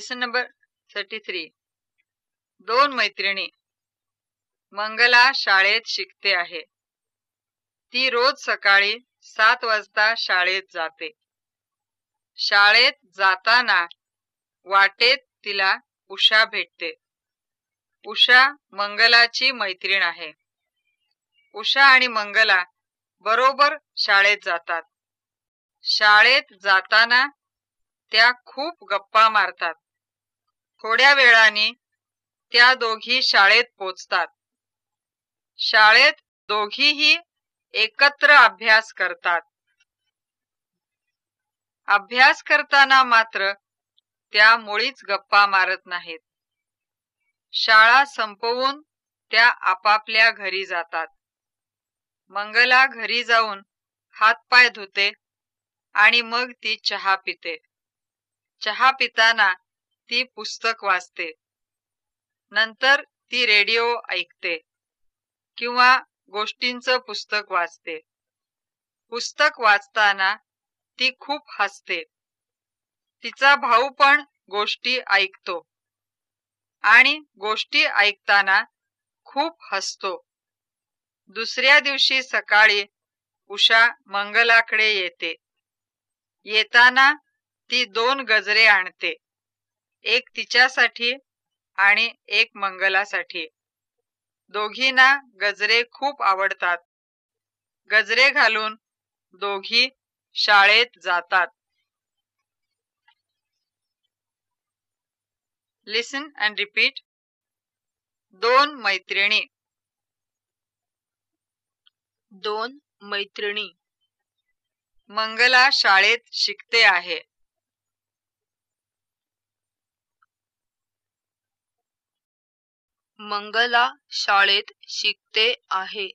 Lesson number thirty three दोन मैत्रिणी मंगला शाळेत शिकते आहे. ती रोज सकाळी सात वाजता शाळेत जाते. शाळेत जाताना वाटेत तिला उषा भेटते. उषा मंगलाची मैत्रीण आहे. उषा आणि मंगला बरोबर शाळेत जातात. शाळेत जाताना त्या खूप गप्पा मारतात. थोड्या वेळाने त्या दोघी शाळेत पोचतात. शाळेत दोघीही एकत्र अभ्यास करतात. अभ्यास करताना मात्र त्या मुळीच गप्पा मारत नाहीत. शाळा संपवून त्या आपापल्या घरी जातात. मंगला घरी जाऊन हातपाय धुते आणि मग ती चहा पिते. चहा पिताना ती पुस्तक वाचते. नंतर ती रेडिओ ऐकते किंवा गोष्टींचं पुस्तक वाचते. पुस्तक वाचताना ती खूप हसते. तिचा भाऊ पण गोष्टी ऐकतो आणि गोष्टी ऐकताना खूप हसतो. दुसऱ्या दिवशी सकाळी उषा मंगलाकडे येते. येताना ती दोन गजरे आणते. एक तिच्यासाठी आणि एक मंगलासाठी. दोघींना गजरे खूप आवडतात. गजरे घालून दोघी शाळेत जातात. लिसन अँड रिपीट दोन मैत्रिणी. दोन मैत्रिणी. मंगला शाळेत शिकते आहे. मंगला शाळेत शिकते आहे.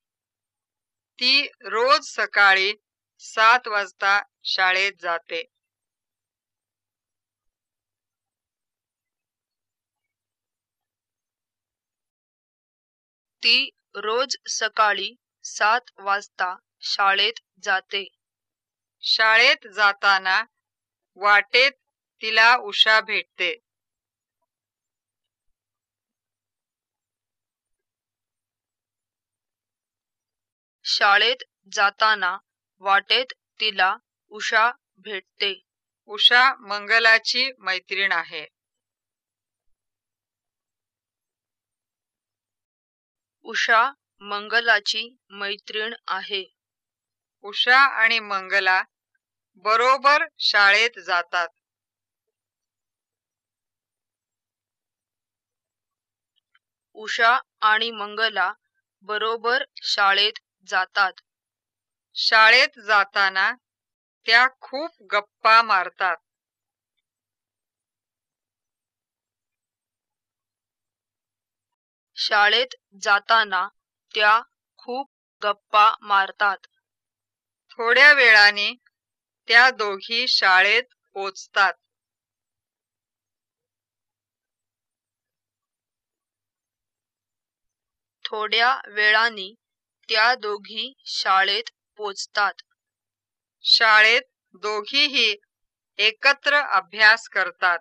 ती रोज सकाळी सात वाजता शाळेत जाते. ती रोज सकाळी सात वाजता शाळेत जाते. शाळेत जाताना वाटेत तिला उषा भेटते. शाळेत जाताना वाटेत तिला उषा भेटते. उषा मंगलाची मैत्रीण आहे. उषा मंगलाची मैत्रीण आहे. उषा आणि मंगला बरोबर शाळेत जातात. उषा आणि मंगला बरोबर शाळेत जातात. शाळेत जाताना त्या खूप गप्पा मारतात. शाळेत जाताना त्या खूप गप्पा मारतात. थोड्या वेळाने त्या दोघी शाळेत पोचतात. थोड्या वेळाने त्या दोघी शाळेत पोचतात. शाळेत दोघीही एकत्र अभ्यास करतात.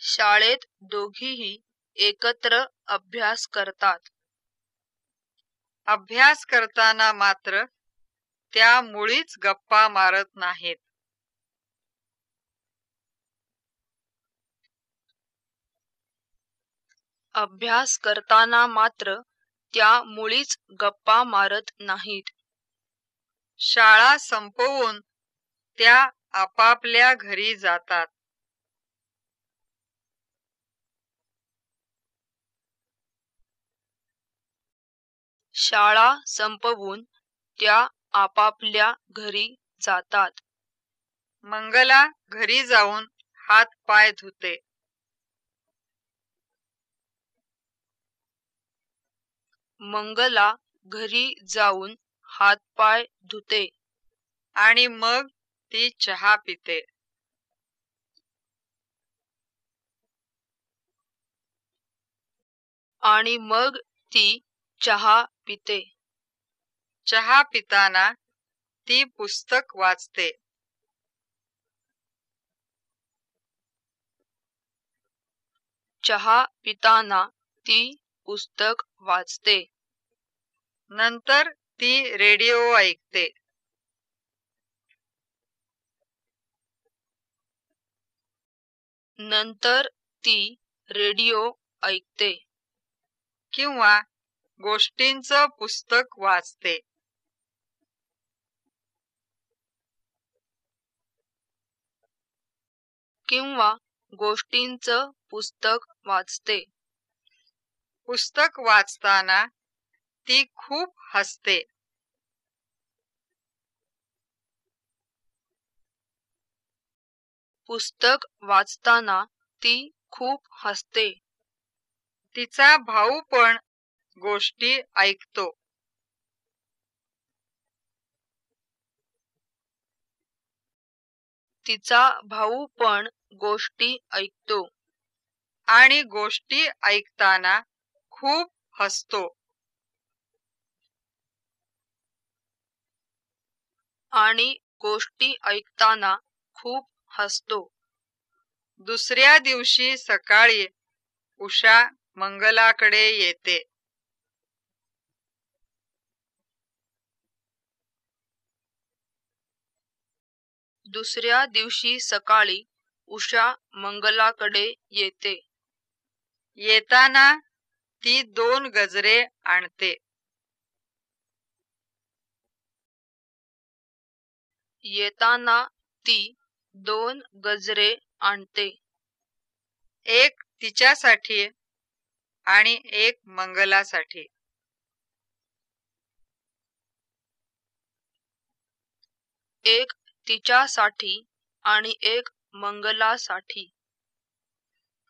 शाळेत दोघीही एकत्र अभ्यास करतात. अभ्यास करताना मात्र त्या मुळीच गप्पा मारत नाहीत. अभ्यास करताना मात्र त्या मुळीच गप्पा मारत नाहीत. शाळा संपवून त्या आपापल्या घरी जातात. शाळा संपवून त्या आपापल्या घरी जातात. मंगला घरी जाऊन हात पाय धुते. मंगला घरी जाऊन हातपाय धुते आणि मग ती चहा पिते. आणि मग ती चहा पिते. चहा पिताना ती पुस्तक वाचते. चहा पिताना ती पुस्तक वाचते. नंतर ती रेडिओ ऐकते. नंतर ती रेडिओ ऐकते. किंवा गोष्टींचं पुस्तक वाचते. किंवा गोष्टींचं पुस्तक वाचते. पुस्तक वाचताना ती खूप हसते. पुस्तक वाचताना ती खूप हसते. तिचा भाऊ पण गोष्टी ऐकतो. तिचा भाऊ पण गोष्टी ऐकतो. आणि गोष्टी ऐकताना खूप हसतो. आणि गोष्टी ऐकताना खूप हसतो. दुसऱ्या दिवशी सकाळी उषा मंगलाकडे येते. दुसऱ्या दिवशी सकाळी उषा मंगलाकडे येते. येताना ती दोन गजरे आणते. येताना ती दोन गजरे आणते. एक तिच्यासाठी आणि एक मंगलासाठी. एक तिच्यासाठी आणि एक मंगलासाठी.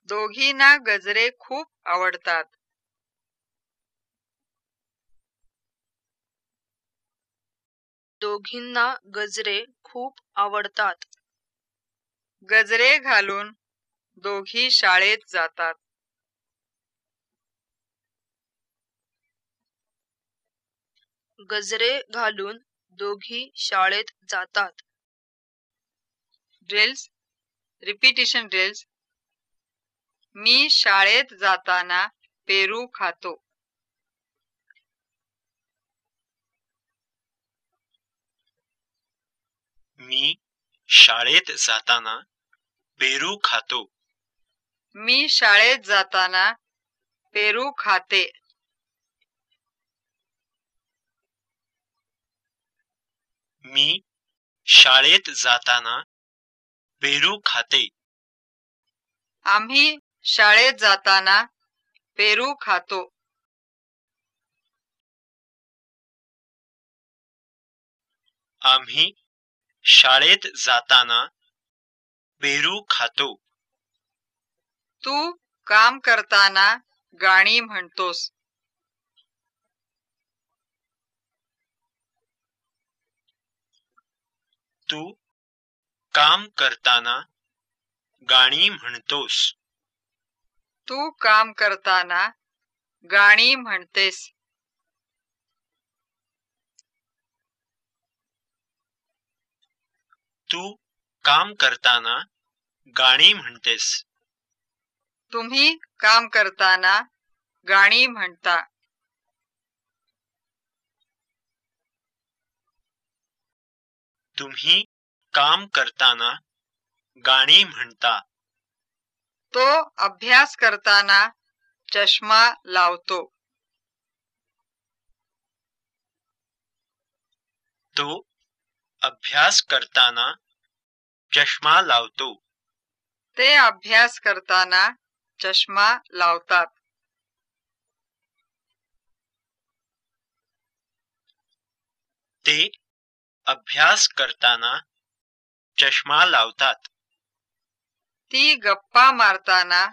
दोघींना गजरे खूप आवडतात. दोघींना गजरे खूप आवडतात. गजरे घालून दोघी शाळेत जातात. गजरे घालून दोघी शाळेत जातात. Drills repetition drills. मी शाळेत जाताना पेरू खातो. मी शाळेत जाताना पेरू खातो. मी शाळेत जाताना पेरू खाते. मी शाळेत जाताना पेरू खाते. आम्ही शाळेत जाताना पेरू खातो. आम्ही शाळेत जाताना पेरू खातो. तू काम करताना गाणी म्हणतोस. तू काम करताना गाणी म्हणतोस. तू काम करताना गाणी म्हणतेस. तू काम करताना गाणी म्हणतेस. तुम्ही काम करताना गाणी म्हणता. तुम्ही काम करताना गाणी म्हणता. तो अभ्यास करताना चष्मा लावतो. तो अभ्यास करताना चष्मा लावतो. ते अभ्यास करताना चष्मा लावतात. ते अभ्यास करताना चष्मा लावतात. ती गप्पा मारताना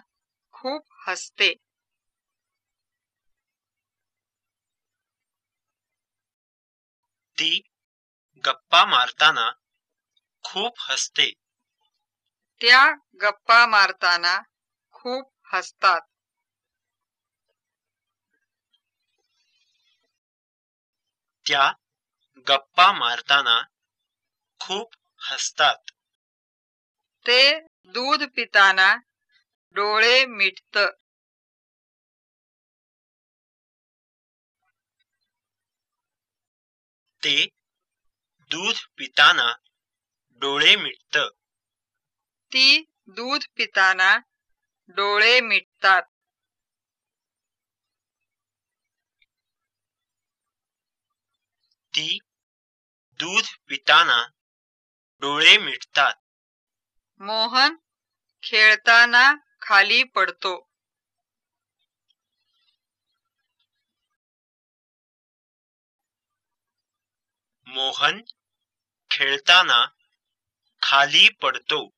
खूप हसते. ती गप्पा मारताना खूप हसते. त्या गप्पा मारताना खूप हसतात. त्या गप्पा मारताना खूप हसतात. ते दूध पिताना डोळे मिटत. ते दूध पिताना डोळे मिटत. ती दूध पिताना डोळे मिटतात. ती दूध पिताना डोळे मिटतात. मोहन खेळताना खाली पडतो. मोहन खेळताना खाली पडतो.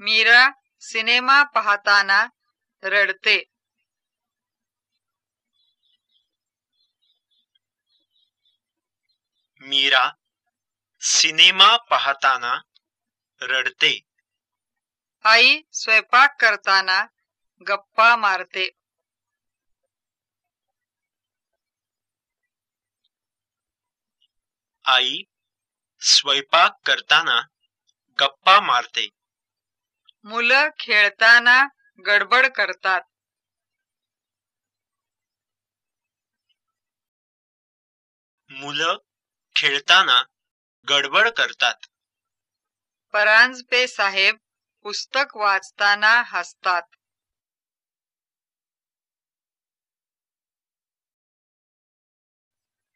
मीरा सिनेमा पाहताना रडते. मीरा सिनेमा पाहताना रडते. आई स्वयंपाक करताना गप्पा मारते. आई स्वयंपाक करताना गप्पा मारते. मुलं खेळताना गडबड करतात. मुलं खेळताना गडबड करतात. परांजपे साहेब पुस्तक वाचताना हसतात.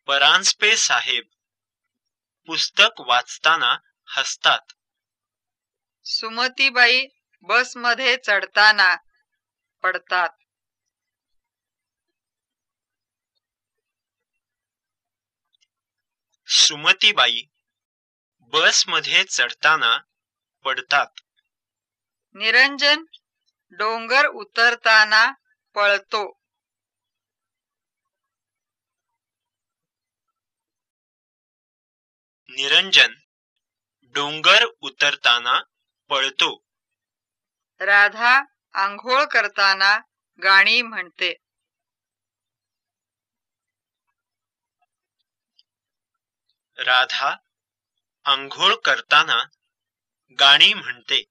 परांजपे साहेब पुस्तक वाचताना हसतात. सुमतीबाई बसमध्ये चढताना पडतात. सुमतीबाई बसमध्ये चढताना पडतात. निरंजन डोंगर उतरताना पळतो. निरंजन डोंगर उतरताना पळतो. राधा आंघोळ करताना गाणी म्हणते. राधा आंघोळ करताना गाणी म्हणते.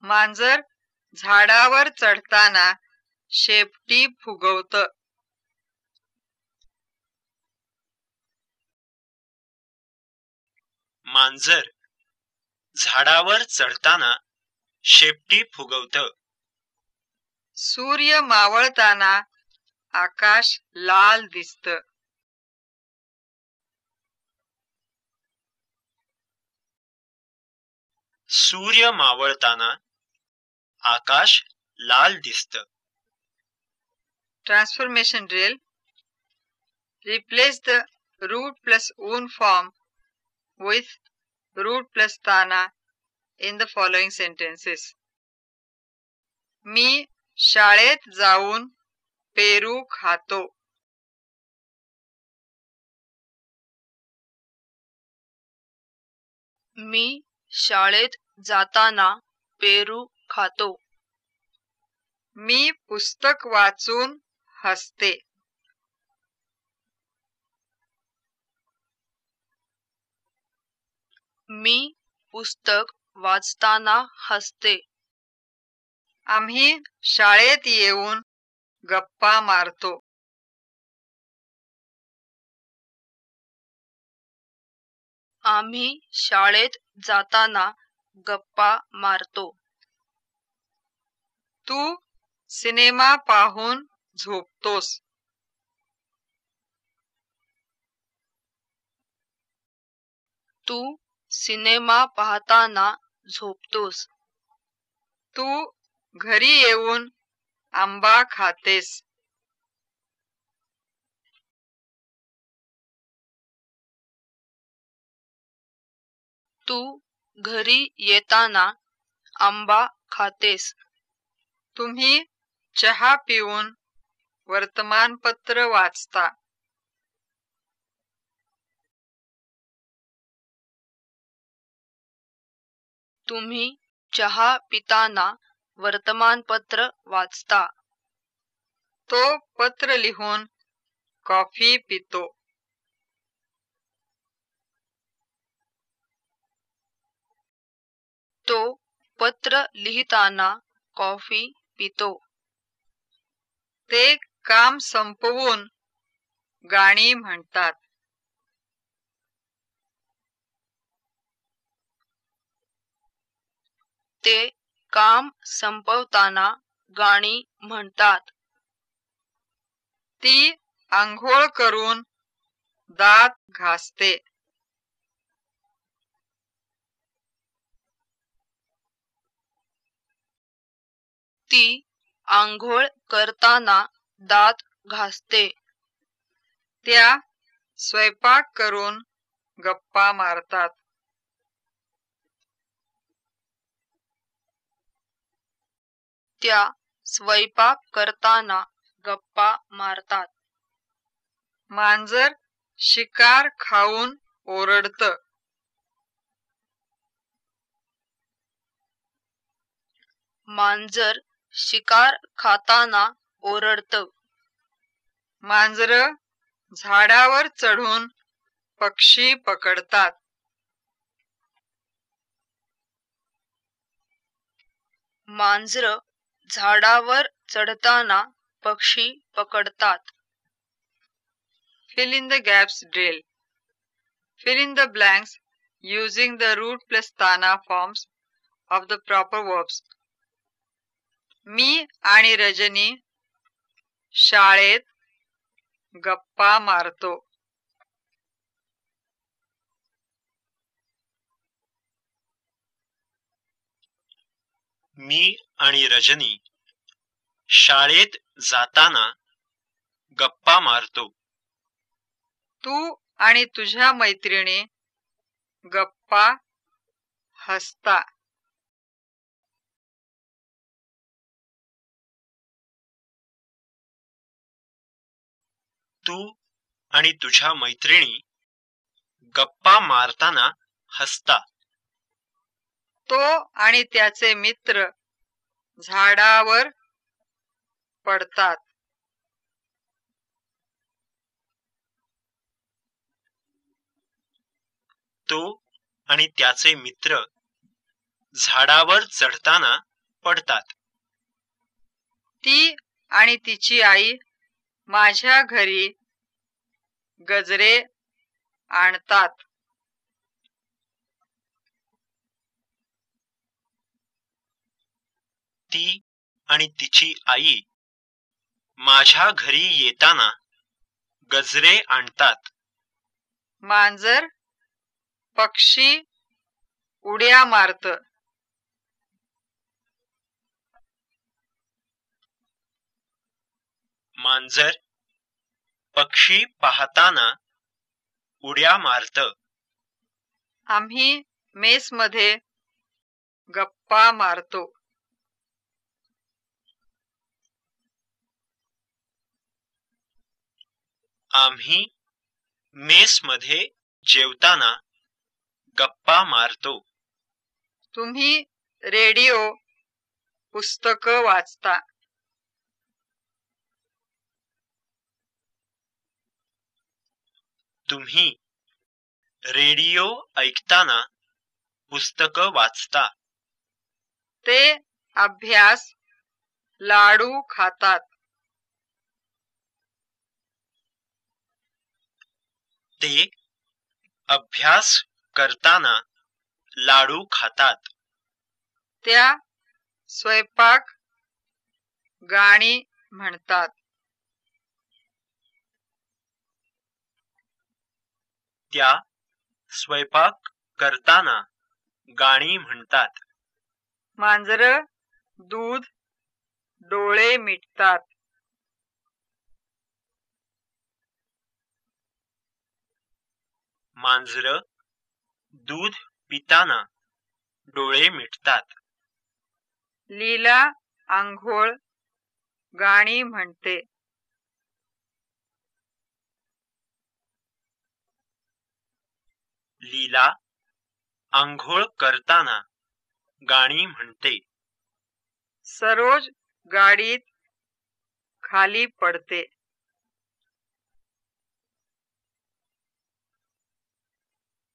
मांजर झाडावर चढताना शेपटी फुगवत. मांजर झाडावर चढताना शेपटी फुगवत. सूर्य मावळताना आकाश लाल दिसत. सूर्य मावळताना आकाश लाल दिसत. Transformation drill. Replace the root plus un form with root plus thana in the following sentences. मी शाळेत जाऊन पेरू खातो मी शाळेत जाताना पेरू खातो मी पुस्तक वाचून हसते मी पुस्तक वाचताना हसते. आम्ही शाळेत येऊन गप्पा मारतो. आम्ही शाळेत जाताना गप्पा मारतो. तू सिनेमा पाहून झोपतोस. तू सिनेमा पाहताना झोपतोस. तू घरी येऊन आंबा खातेस. तू घरी येताना आंबा खातेस. तुम्ही चहा पिऊन वर्तमानपत्र वाचता. तुम्ही चहा पिताना वर्तमानपत्र वाचता. तो पत्र लिहून कॉफी पितो. तो पत्र लिहिताना कॉफी पितो. ते काम संपवून गाणी म्हणतात. ते काम संपवताना गाणी म्हणतात. ती आंघोळ करून दात घासते. ती आंघोळ करताना दात घासते. त्या स्वयंपाक करून गप्पा मारतात. त्या स्वयंपाक करताना गप्पा मारतात. मांजर शिकार खाऊन ओरडत. मांजर शिकार खाताना ओरडत. मांजर झाडावर चढून पक्षी पकडतात. मांजर झाडावर चढताना पक्षी पकडतात. Fill in the gaps drill fill in the blanks using the root plus ताना forms of the proper verbs मी आणि रजनी शाळेत गप्पा मारतो. मी आणि रजनी शाळेत जाताना गप्पा मारतो. तू आणि तुझ्या मैत्रिणी गप्पा हसता. तू आणि तुझ्या मैत्रिणी गप्पा मारताना हसता. तो आणि त्याचे मित्र झाडावर पडतात. तो आणि त्याचे मित्र झाडावर चढताना पडतात. ती आणि तिची आई माझ्या घरी गजरे आणतात. ती आणि तिची आई माझ्या घरी येताना गजरे आणतात. मांजर पक्षी उड्या मारत. मांजर पक्षी पाहताना उड्या मारत. आम्ही मेस मध्ये गप्पा मारतो. आम्ही मेस मध्ये जेवताना गप्पा मारतो. तुम्ही रेडिओ पुस्तक वाचता. तुम्ही रेडिओ ऐकताना पुस्तक वाचता. ते अभ्यास लाडू खातात. ते अभ्यास करताना लाडू खातात. त्या स्वयंपाक गाणी म्हणतात. त्या स्वयंपाक करताना गाणी म्हणतात. मांजर दूध डोळे मिटतात. मांजर दूध पिताना डोळे मिटतात. लीला आंघोळ गाणी म्हणते. लीला आंघोळ करताना गाणी म्हणते. सरोज गाडीत खाली पडते.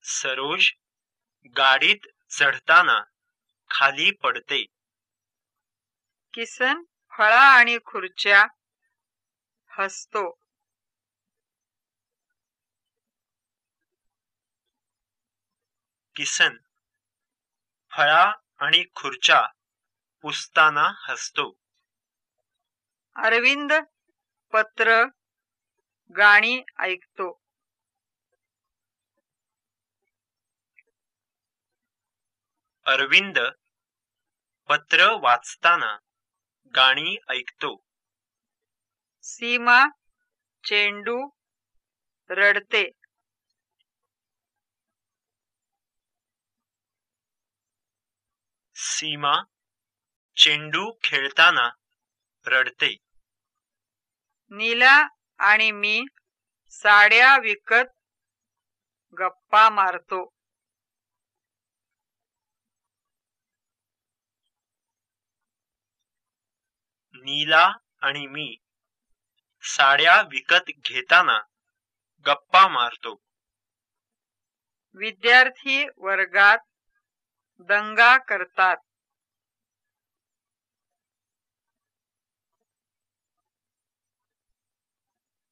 सरोज गाडीत चढताना खाली पडते. किसन फळा आणि खुर्च्या हसतो. किसन फळा आणि खुर्च्या पुसताना हसतो. अरविंद पत्र गाणी ऐकतो. अरविंद पत्र वाचताना गाणी ऐकतो. सीमा चेंडू रडते. सीमा चेंडू खेळताना रडते. नीला आणि मी साड्या विकत गप्पा मारतो. नीला आणि मी साड्या विकत घेताना गप्पा मारतो. विद्यार्थी वर्गात दंगा करतात.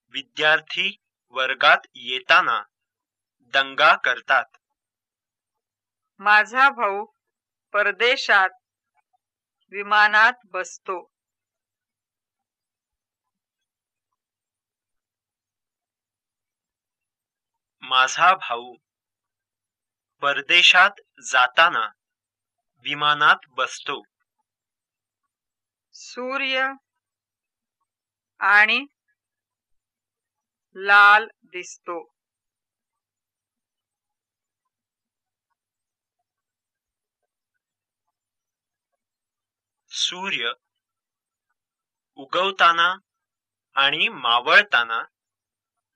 विद्यार्थी वर्गात येताना दंगा करतात. माझा भाऊ परदेशात विमानात बसतो. माझा भाऊ परदेशात जाताना विमानात बसतो. सूर्य आणि लाल दिसतो. सूर्य उगवताना आणि मावळताना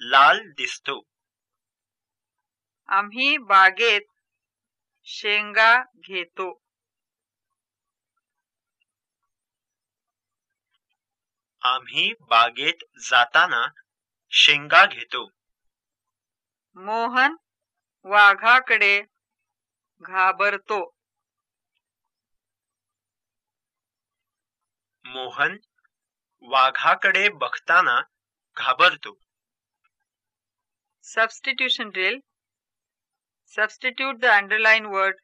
लाल दिसतो. आम्ही बागेत शेंगा घेतो. आम्ही बागेत जाताना शेंगा घेतो. मोहन वाघाकडे घाबरतो. मोहन वाघाकडे बघताना घाबरतो. Substitution drill. Substitute the underlined word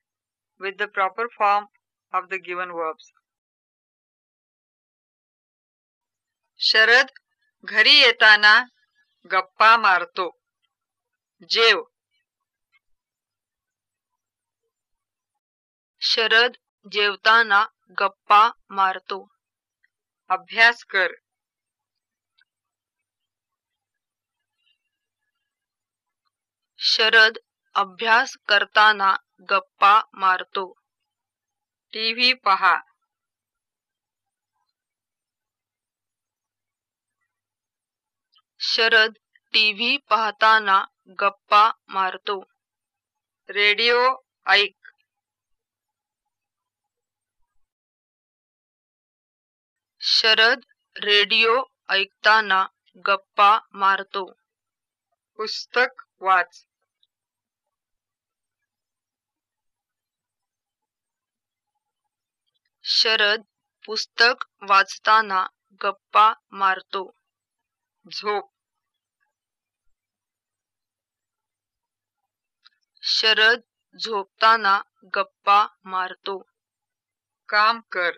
with the proper form of the given verbs. Sharad घरी येताना गप्पा मारतो जेव शरद जेवताना गप्पा मारतो अभ्यास कर शरद अभ्यास करताना गप्पा मारतो. टीव्ही पहा. शरद टीव्ही पाहताना गप्पा मारतो. रेडिओ ऐक. शरद रेडिओ ऐकताना गप्पा मारतो. पुस्तक वाच. शरद पुस्तक वाचताना गप्पा मारतो. झोप. शरद झोपताना गप्पा मारतो. काम कर.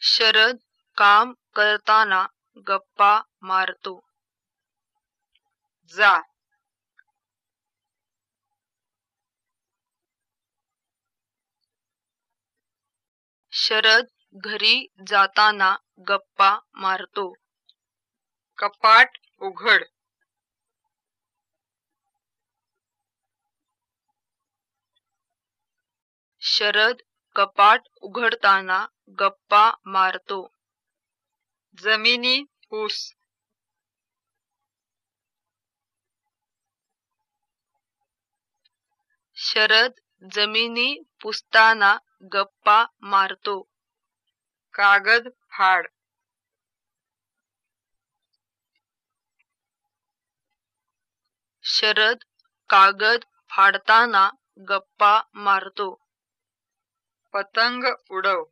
शरद काम करताना गप्पा मारतो. जा. शरद घरी जाताना गप्पा मारतो. कपाट उघड. शरद कपाट उघडताना गप्पा मारतो. जमिनी ऊस शरद जमिनी पुसताना गप्पा मारतो. कागद फाड. शरद कागद फाडताना गप्पा मारतो. पतंग उडव.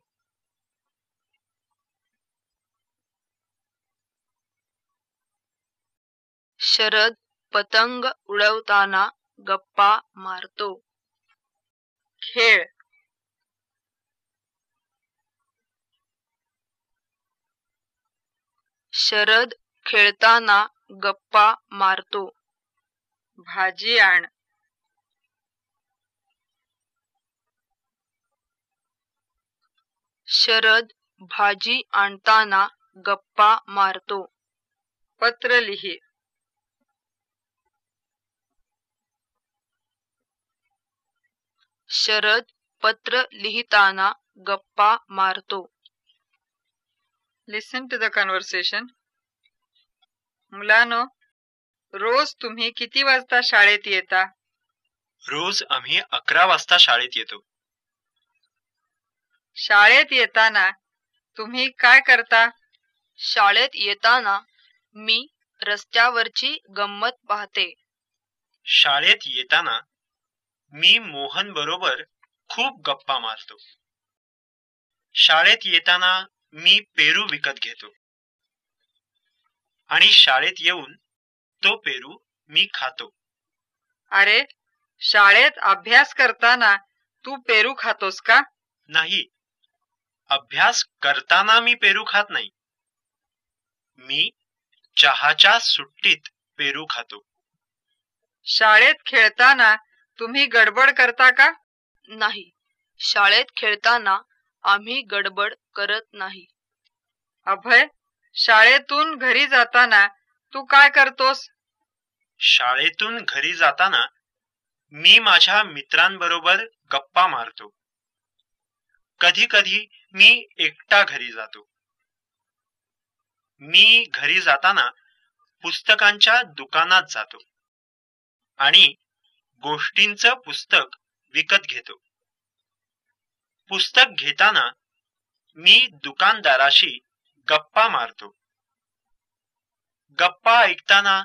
शरद पतंग उडवताना गप्पा मारतो. खेळ. शरद खेळताना गप्पा मारतो. भाजी आण. शरद भाजी आणताना गप्पा मारतो. पत्र लिहि. शरद पत्र लिहिताना गप्पा मारतो. लिसन टू द कन्व्हर्सेशन मुलानो रोज तुम्ही किती वाजता शाळेत येता? रोज आम्ही अकरा वाजता शाळेत येतो. शाळेत येताना तुम्ही काय करता? शाळेत येताना मी रस्त्यावरची गंमत पाहते. शाळेत येताना मी मोहन बरोबर खूप गप्पा मारतो. शाळेत येताना मी पेरू विकत घेतो. आणि शाळेत येऊन तो पेरू मी खातो. अरे शाळेत अभ्यास करताना तू पेरू खातोस का? नाही. अभ्यास करताना मी पेरू खात नाही. मी चहाच्या सुट्टीत पेरू खातो. शाळेत खेळताना तुम्ही गडबड करता का? नाही. शाळेत खेळताना आम्ही गडबड करत नाही. अभय शाळेतून घरी जाताना तू काय करतोस? शाळेतून घरी जाताना मी माझ्या मित्रांबरोबर गप्पा मारतो. कधी कधी मी एकटा घरी जातो. मी घरी जाताना पुस्तकांच्या दुकानात जातो आणि गोष्टींचं पुस्तक विकत घेतो. पुस्तक घेताना मी दुकानदाराशी गप्पा मारतो. गप्पा ऐकताना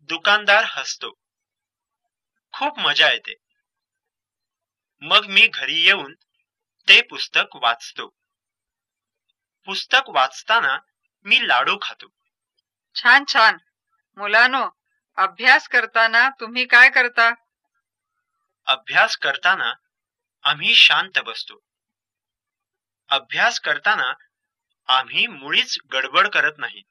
दुकानदार हसतो. खूप मजा येते. मग मी घरी येऊन ते पुस्तक वाचतो. पुस्तक वाचताना मी लाडू खातो. छान छान. मुलानो अभ्यास करताना तुम्ही काय करता? अभ्यास करताना आम्ही शांत बसतो. अभ्यास करताना आम्ही मुळीच गडबड करत नाही.